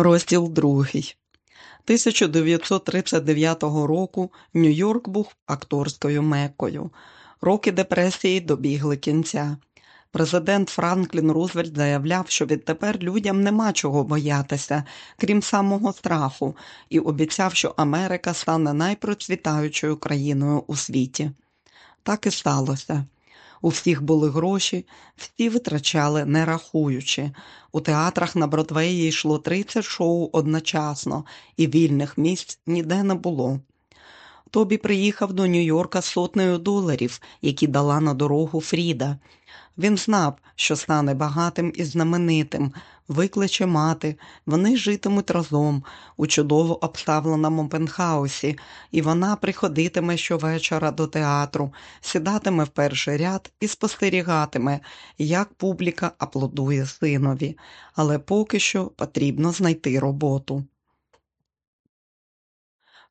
Розділ другий. 1939 року Нью-Йорк був акторською мекою. Роки депресії добігли кінця. Президент Франклін Рузвельт заявляв, що відтепер людям нема чого боятися, крім самого страху, і обіцяв, що Америка стане найпроцвітаючою країною у світі. Так і сталося. У всіх були гроші, всі витрачали, не рахуючи. У театрах на Бродвеї йшло 30 шоу одночасно, і вільних місць ніде не було. Тобі приїхав до Нью-Йорка сотнею доларів, які дала на дорогу Фріда. Він знав, що стане багатим і знаменитим, викличе мати, вони житимуть разом у чудово обставленому пентхаусі, і вона приходитиме щовечора до театру, сідатиме в перший ряд і спостерігатиме, як публіка аплодує синові, але поки що потрібно знайти роботу.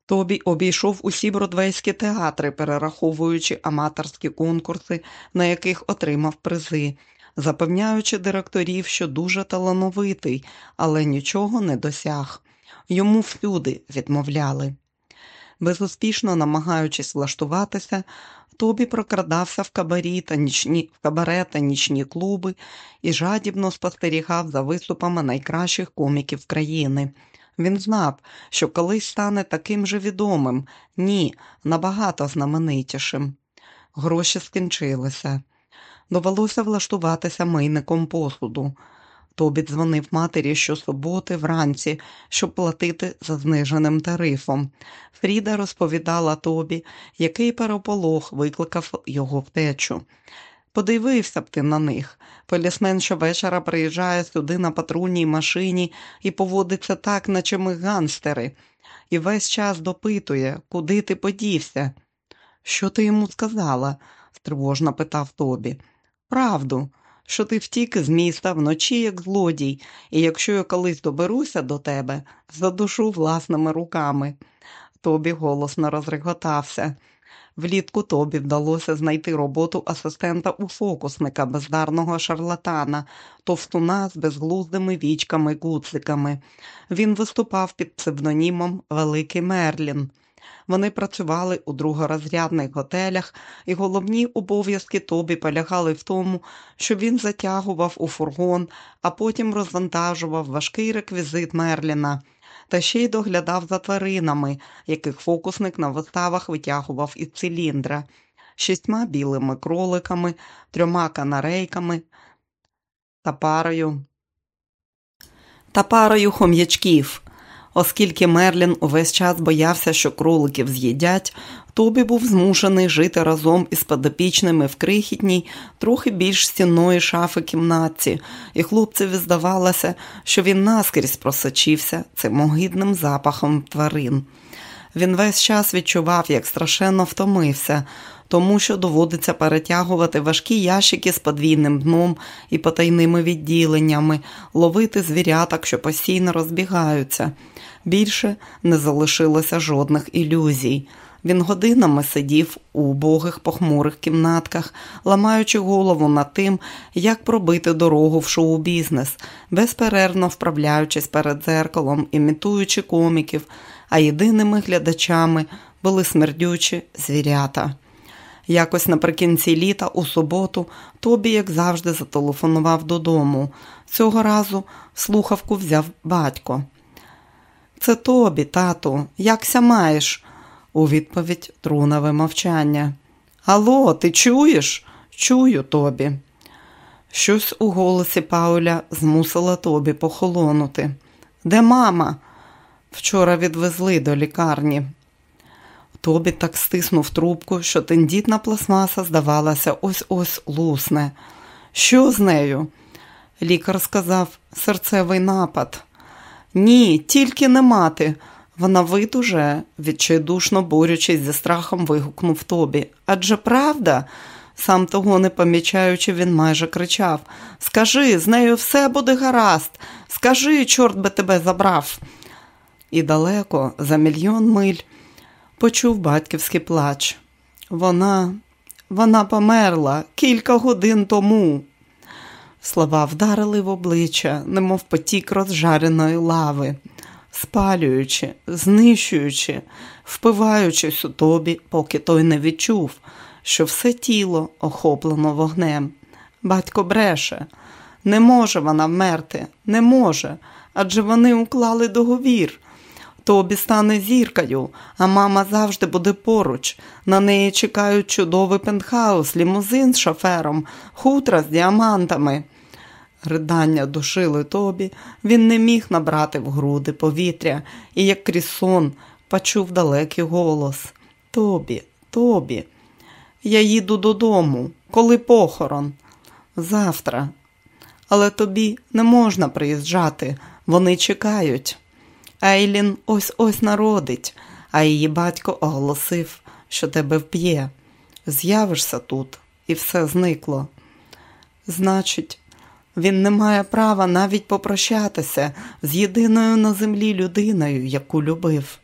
Тобі обійшов усі бродвейські театри, перераховуючи аматорські конкурси, на яких отримав призи, запевняючи директорів, що дуже талановитий, але нічого не досяг. Йому всюди відмовляли. Безуспішно намагаючись влаштуватися, Тобі прокрадався в кабарі та нічні, в кабаре та нічні клуби і жадібно спостерігав за виступами найкращих коміків країни. Він знав, що колись стане таким же відомим, ні, набагато знаменитішим. Гроші скінчилися. Довелося влаштуватися мийником посуду. Тобі дзвонив матері щосуботи вранці, щоб платити за зниженим тарифом. Фріда розповідала тобі, який переполох викликав його втечу. Подивився б ти на них. Полісмен щовечора приїжджає сюди на патрульній машині і поводиться так, наче ми ганстери, і весь час допитує, куди ти подівся. Що ти йому сказала? стривожно питав Тобі. Правду, що ти втік з міста вночі, як злодій, і якщо я колись доберуся до тебе, задушу власними руками. Тобі голосно розреготався. Влітку тобі вдалося знайти роботу асистента у фокусника, бездарного шарлатана, товстуна з безглуздими вічками гуциками. Він виступав під псевдонімом Великий Мерлін. Вони працювали у другорозрядних готелях, і головні обов'язки Тобі полягали в тому, що він затягував у фургон, а потім розвантажував важкий реквізит Мерліна та ще й доглядав за тваринами, яких фокусник на виставах витягував із циліндра, шістьма білими кроликами, трьома канарейками та парою та парою хом'ячків. Оскільки Мерлін увесь час боявся, що кроликів з'їдять, Тобі був змушений жити разом із подопічними в крихітній, трохи більш стінної шафи кімнатці, і хлопцеві здавалося, що він наскрізь просочився цим огидним запахом тварин. Він весь час відчував, як страшенно втомився, тому що доводиться перетягувати важкі ящики з подвійним дном і потайними відділеннями, ловити звіряток, що постійно розбігаються. Більше не залишилося жодних ілюзій. Він годинами сидів у убогих похмурих кімнатках, ламаючи голову над тим, як пробити дорогу в шоу-бізнес, безперервно вправляючись перед дзеркалом, імітуючи коміків, а єдиними глядачами були смердючі звірята. Якось наприкінці літа, у суботу, Тобі, як завжди, зателефонував додому. Цього разу слухавку взяв батько. Це тобі, тату, якся маєш? У відповідь трунаве мовчання. Алло, ти чуєш? Чую тобі. Щось у голосі Пауля змусило тобі похолонути. Де мама? Вчора відвезли до лікарні. Тобі так стиснув трубку, що тендітна пластмаса, здавалася, ось ось лусне. Що з нею? Лікар сказав серцевий напад. Ні, тільки не мати. Вона видуже, відчайдушно борючись зі страхом, вигукнув тобі. Адже правда? Сам того не помічаючи, він майже кричав Скажи, з нею все буде гаразд, скажи, чорт би тебе забрав. І далеко, за мільйон миль, почув батьківський плач. Вона, вона померла кілька годин тому. Слова вдарили в обличчя, немов потік розжареної лави, спалюючи, знищуючи, впиваючись у тобі, поки той не відчув, що все тіло охоплено вогнем. Батько бреше, не може вона вмерти, не може, адже вони уклали договір. Тобі стане зіркою, а мама завжди буде поруч. На неї чекають чудовий пентхаус, лімузин з шофером, хутра з діамантами. Ридання душили тобі, він не міг набрати в груди повітря і, як крізь сон, почув далекий голос Тобі, тобі, я їду додому, коли похорон. Завтра. Але тобі не можна приїжджати, вони чекають. Ейлін ось ось народить, а її батько оголосив, що тебе вп'є. З'явишся тут, і все зникло. Значить, він не має права навіть попрощатися з єдиною на землі людиною, яку любив.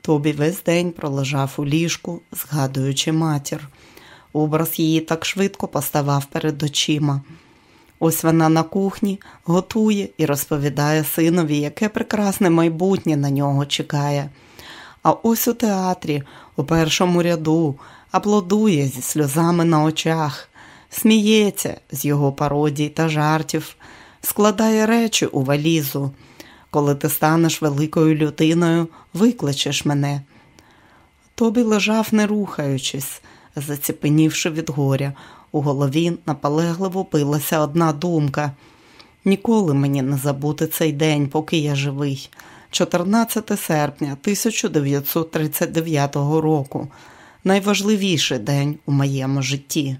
Тобі весь день пролежав у ліжку, згадуючи матір. Образ її так швидко поставав перед очима. Ось вона на кухні готує і розповідає синові, яке прекрасне майбутнє на нього чекає. А ось у театрі, у першому ряду, аплодує зі сльозами на очах, сміється з його пародій та жартів, складає речі у валізу. Коли ти станеш великою людиною, викличеш мене. Тобі лежав, не рухаючись, заціпенівши від горя. У голові наполегливо пилася одна думка. Ніколи мені не забути цей день, поки я живий. 14 серпня 1939 року. Найважливіший день у моєму житті.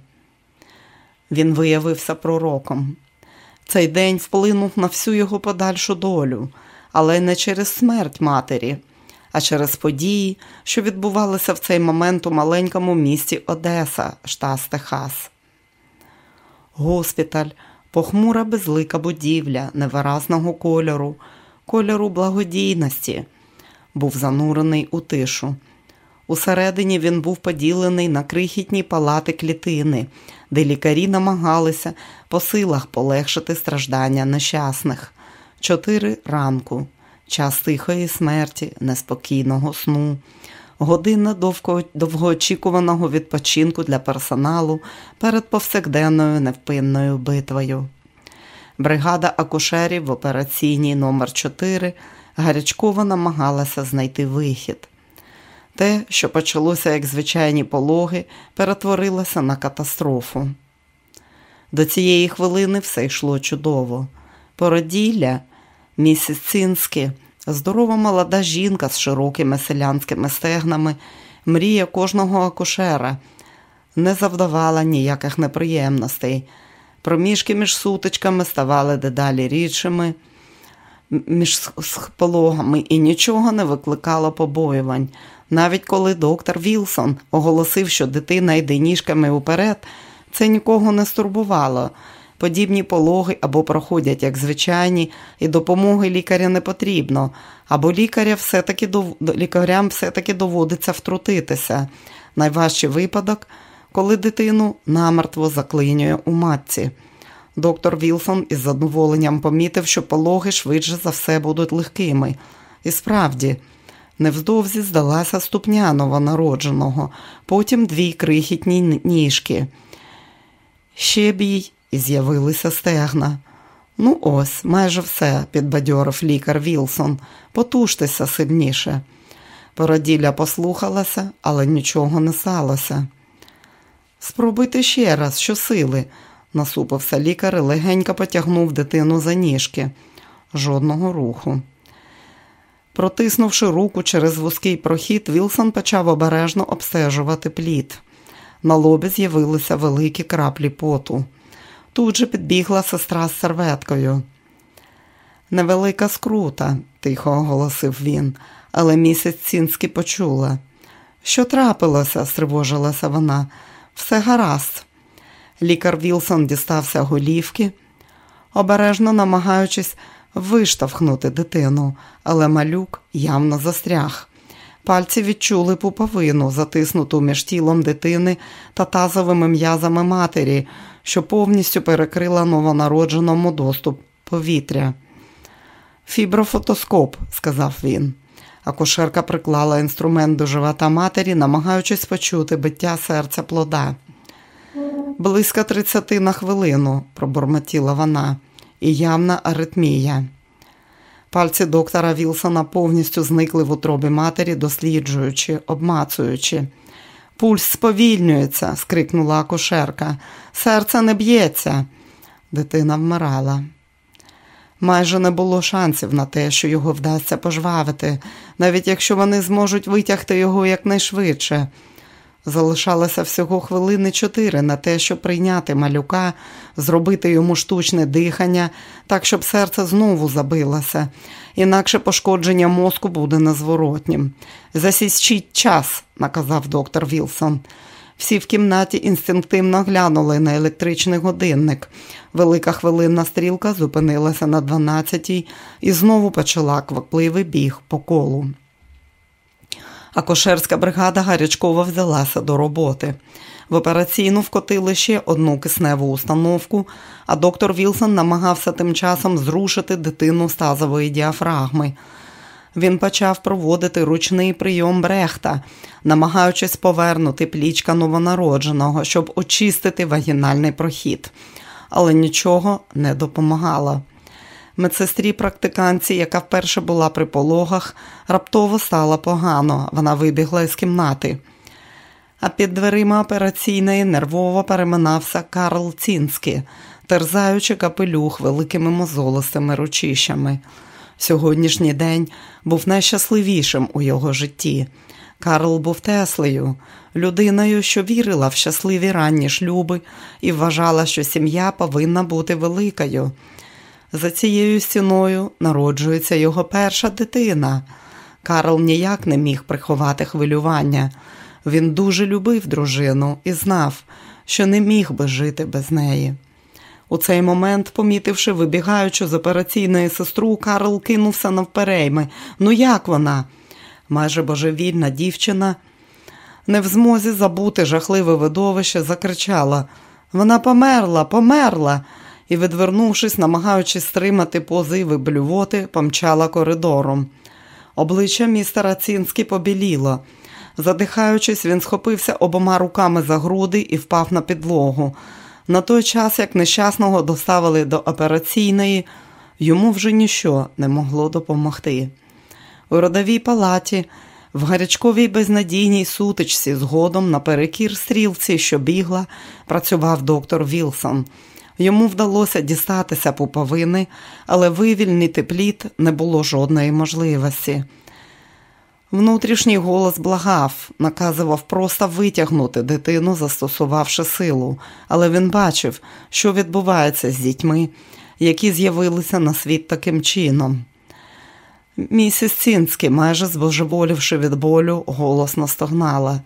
Він виявився пророком. Цей день вплинув на всю його подальшу долю, але не через смерть матері, а через події, що відбувалися в цей момент у маленькому місті Одеса, штат Техас. Госпіталь, похмура безлика будівля невиразного кольору, кольору благодійності, був занурений у тишу. Усередині він був поділений на крихітні палати клітини, де лікарі намагалися по силах полегшити страждання нещасних. Чотири ранку, час тихої смерті, неспокійного сну, година довгоочікуваного відпочинку для персоналу перед повсякденною невпинною битвою. Бригада акушерів в операційній номер 4 гарячково намагалася знайти вихід. Те, що почалося як звичайні пологи, перетворилося на катастрофу. До цієї хвилини все йшло чудово. Породілля, місіс Цинські, здорова молода жінка з широкими селянськими стегнами, мрія кожного акушера, не завдавала ніяких неприємностей. Проміжки між сутичками ставали дедалі рідшими між пологами і нічого не викликало побоювань. Навіть коли доктор Вілсон оголосив, що дитина йде ніжками уперед, це нікого не стурбувало. Подібні пологи або проходять як звичайні, і допомоги лікаря не потрібно, або лікаря все-таки лікарям все-таки доводиться втрутитися. Найважчий випадок, коли дитину намертво заклинює у матці. Доктор Вілсон із задоволенням помітив, що пологи швидше за все будуть легкими. І справді, невздовзі здалася ступня новонародженого, потім дві крихітні ніжки. Ще бій і з'явилися стегна. Ну, ось, майже все, підбадьорив лікар Вілсон. Потуштеся сильніше. Породілля послухалася, але нічого не сталося. Спробуйте ще раз, що сили, насупився лікар і легенько потягнув дитину за ніжки. Жодного руху. Протиснувши руку через вузький прохід, Вілсон почав обережно обстежувати плід. На лобі з'явилися великі краплі поту. Тут же підбігла сестра з серветкою. Невелика скрута, тихо оголосив він, але місяць Цінський почула. Що трапилося? стривожилася вона. Все гаразд. Лікар Вілсон дістався голівки, обережно намагаючись виштовхнути дитину, але малюк явно застряг. Пальці відчули пуповину, затиснуту між тілом дитини та тазовими м'язами матері, що повністю перекрила новонародженому доступ повітря. Фіброфотоскоп, сказав він. Акушерка приклала інструмент до живота матері, намагаючись почути биття серця плода. Близько тридцяти на хвилину, пробормотіла вона, і явна аритмія. Пальці доктора Вілсона повністю зникли в утробі матері, досліджуючи, обмацуючи. Пульс сповільнюється, скрикнула акушерка. Серце не б'ється. Дитина вмирала. Майже не було шансів на те, що його вдасться пожвавити, навіть якщо вони зможуть витягти його якнайшвидше. Залишалося всього хвилини чотири на те, щоб прийняти малюка, зробити йому штучне дихання, так, щоб серце знову забилося, інакше пошкодження мозку буде незворотнім. Засічіть час, наказав доктор Вілсон. Всі в кімнаті інстинктивно глянули на електричний годинник. Велика хвилинна стрілка зупинилася на 12-й і знову почала квапливий біг по колу. Акушерська бригада гарячково взялася до роботи. В операційну вкотили ще одну кисневу установку, а доктор Вілсон намагався тим часом зрушити дитину з тазової діафрагми. Він почав проводити ручний прийом брехта, намагаючись повернути плічка новонародженого, щоб очистити вагінальний прохід, але нічого не допомагало. Медсестрі практиканці, яка вперше була при пологах, раптово стало погано. Вона вибігла із кімнати. А під дверима операційної нервово переминався Карл Цінський, терзаючи капелюх великими мозолистими ручищами. Сьогоднішній день був найщасливішим у його житті. Карл був Теслею, людиною, що вірила в щасливі ранні шлюби і вважала, що сім'я повинна бути великою. За цією стіною народжується його перша дитина. Карл ніяк не міг приховати хвилювання. Він дуже любив дружину і знав, що не міг би жити без неї. У цей момент, помітивши вибігаючи з операційної сестру, Карл кинувся навперейми. Ну, як вона? Майже божевільна дівчина, не в змозі забути жахливе видовище, закричала Вона померла, померла і, відвернувшись, намагаючись стримати позиви блювоти, помчала коридором. Обличчя містера Цінський побіліло. Задихаючись, він схопився обома руками за груди і впав на підлогу. На той час, як нещасного доставили до операційної, йому вже ніщо не могло допомогти. У родовій палаті, в гарячковій безнадійній сутичці, згодом наперекір стрілці, що бігла, працював доктор Вілсон. Йому вдалося дістатися пуповини, але вивільнити плід не було жодної можливості. Внутрішній голос благав, наказував просто витягнути дитину, застосувавши силу, але він бачив, що відбувається з дітьми, які з'явилися на світ таким чином. Місіс Цінський, майже збожеволівши від болю, голосно стогнала.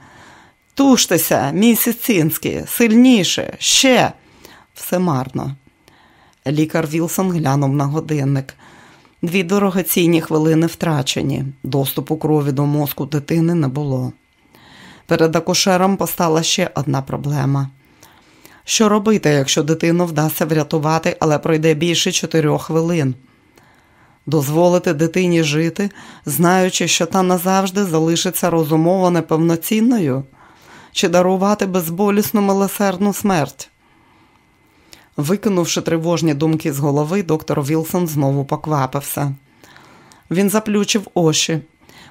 Туштеся, місіс Цінський, сильніше, ще. Все марно. Лікар Вілсон глянув на годинник. Дві дорогоцінні хвилини втрачені, доступу крові до мозку дитини не було. Перед акушером постала ще одна проблема. Що робити, якщо дитину вдасться врятувати, але пройде більше чотирьох хвилин? Дозволити дитині жити, знаючи, що та назавжди залишиться розумово неповноцінною, чи дарувати безболісну милосердну смерть? Викинувши тривожні думки з голови, доктор Вілсон знову поквапився. Він заплющив очі,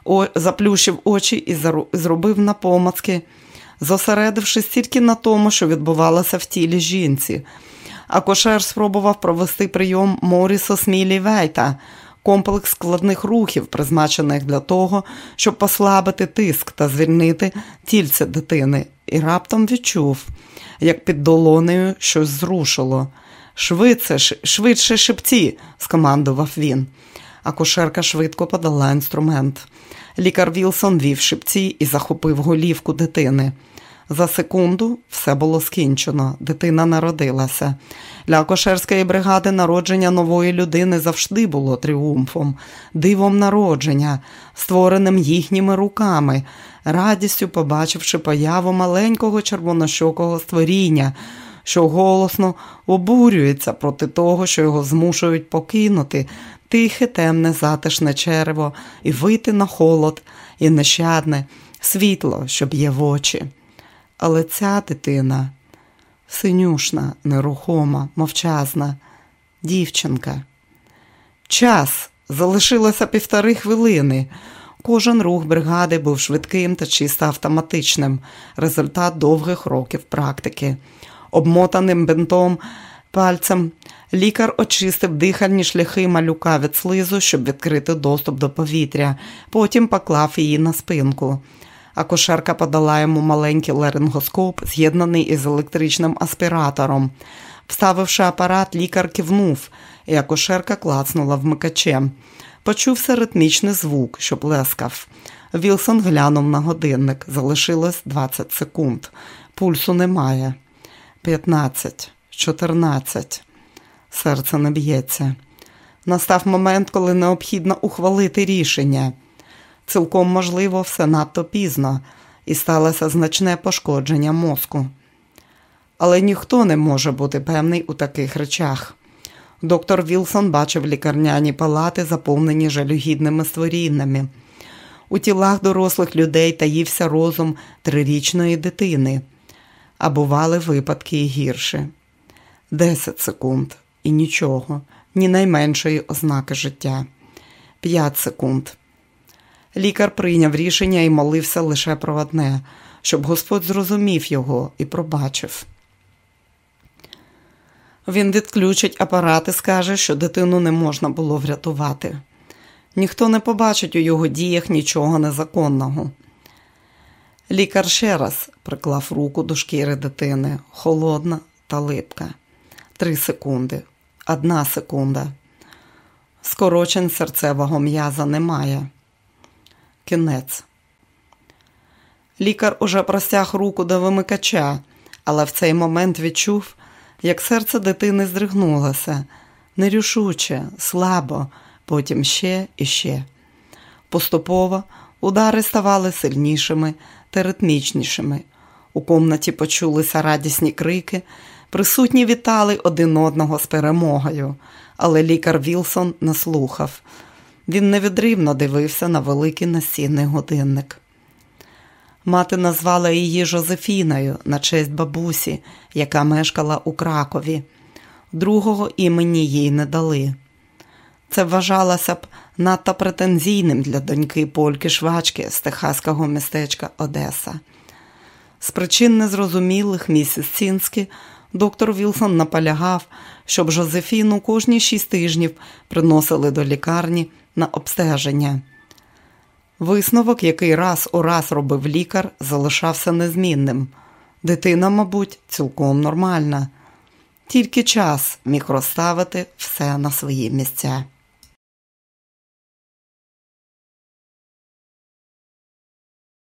о, заплющив очі і зробив напомацки, зосередившись тільки на тому, що відбувалося в тілі жінці. А кошер спробував провести прийом Моріса Смілі комплекс складних рухів, призначених для того, щоб послабити тиск та звільнити тільце дитини, і раптом відчув як під долонею щось зрушило. Швидше, швидше шепці, скомандував він. А кошерка швидко подала інструмент. Лікар Вілсон вів шипці і захопив голівку дитини. За секунду все було скінчено, дитина народилася. Для кошерської бригади народження нової людини завжди було тріумфом, дивом народження, створеним їхніми руками, радістю побачивши появу маленького червонощокого створіння, що голосно обурюється проти того, що його змушують покинути тихе, темне, затишне черево і вийти на холод і нещадне світло, що б'є в очі. Але ця дитина синюшна, нерухома, мовчазна, дівчинка. Час залишилося півтори хвилини. Кожен рух бригади був швидким та чисто автоматичним, результат довгих років практики. Обмотаним бинтом пальцем лікар очистив дихальні шляхи малюка від слизу, щоб відкрити доступ до повітря, потім поклав її на спинку. Акушерка подала йому маленький ларингоскоп, з'єднаний із електричним аспіратором. Вставивши апарат, лікар кивнув, і акушерка клацнула вмикачем. Почувся ритмічний звук, що плескав. Вілсон глянув на годинник. Залишилось 20 секунд. Пульсу немає. 15, 14. Серце не б'ється. Настав момент, коли необхідно ухвалити рішення. Цілком можливо, все надто пізно, і сталося значне пошкодження мозку. Але ніхто не може бути певний у таких речах. Доктор Вілсон бачив лікарняні палати, заповнені жалюгідними створіннями. У тілах дорослих людей таївся розум трирічної дитини, а бували випадки і гірше. Десять секунд і нічого, ні найменшої ознаки життя. П'ять секунд. Лікар прийняв рішення і молився лише про одне, щоб Господь зрозумів його і пробачив. Він відключить апарат і скаже, що дитину не можна було врятувати. Ніхто не побачить у його діях нічого незаконного. Лікар ще раз приклав руку до шкіри дитини, холодна та липка. Три секунди, одна секунда. Скорочень серцевого м'яза немає. Кінець. Лікар уже простяг руку до вимикача, але в цей момент відчув, як серце дитини здригнулося, нерішуче, слабо, потім ще і ще. Поступово удари ставали сильнішими та ритмічнішими. У комнаті почулися радісні крики, присутні вітали один одного з перемогою, але лікар Вілсон не слухав. Він невідривно дивився на великий настінний годинник. Мати назвала її Жозефіною на честь бабусі, яка мешкала у Кракові. Другого імені їй не дали. Це вважалося б надто претензійним для доньки польки швачки з техаського містечка Одеса. З причин незрозумілих місіс Цінські доктор Вілсон наполягав, щоб Жозефіну кожні шість тижнів приносили до лікарні на обстеження. Висновок, який раз у раз робив лікар, залишався незмінним. Дитина, мабуть, цілком нормальна. Тільки час міг розставити все на свої місця.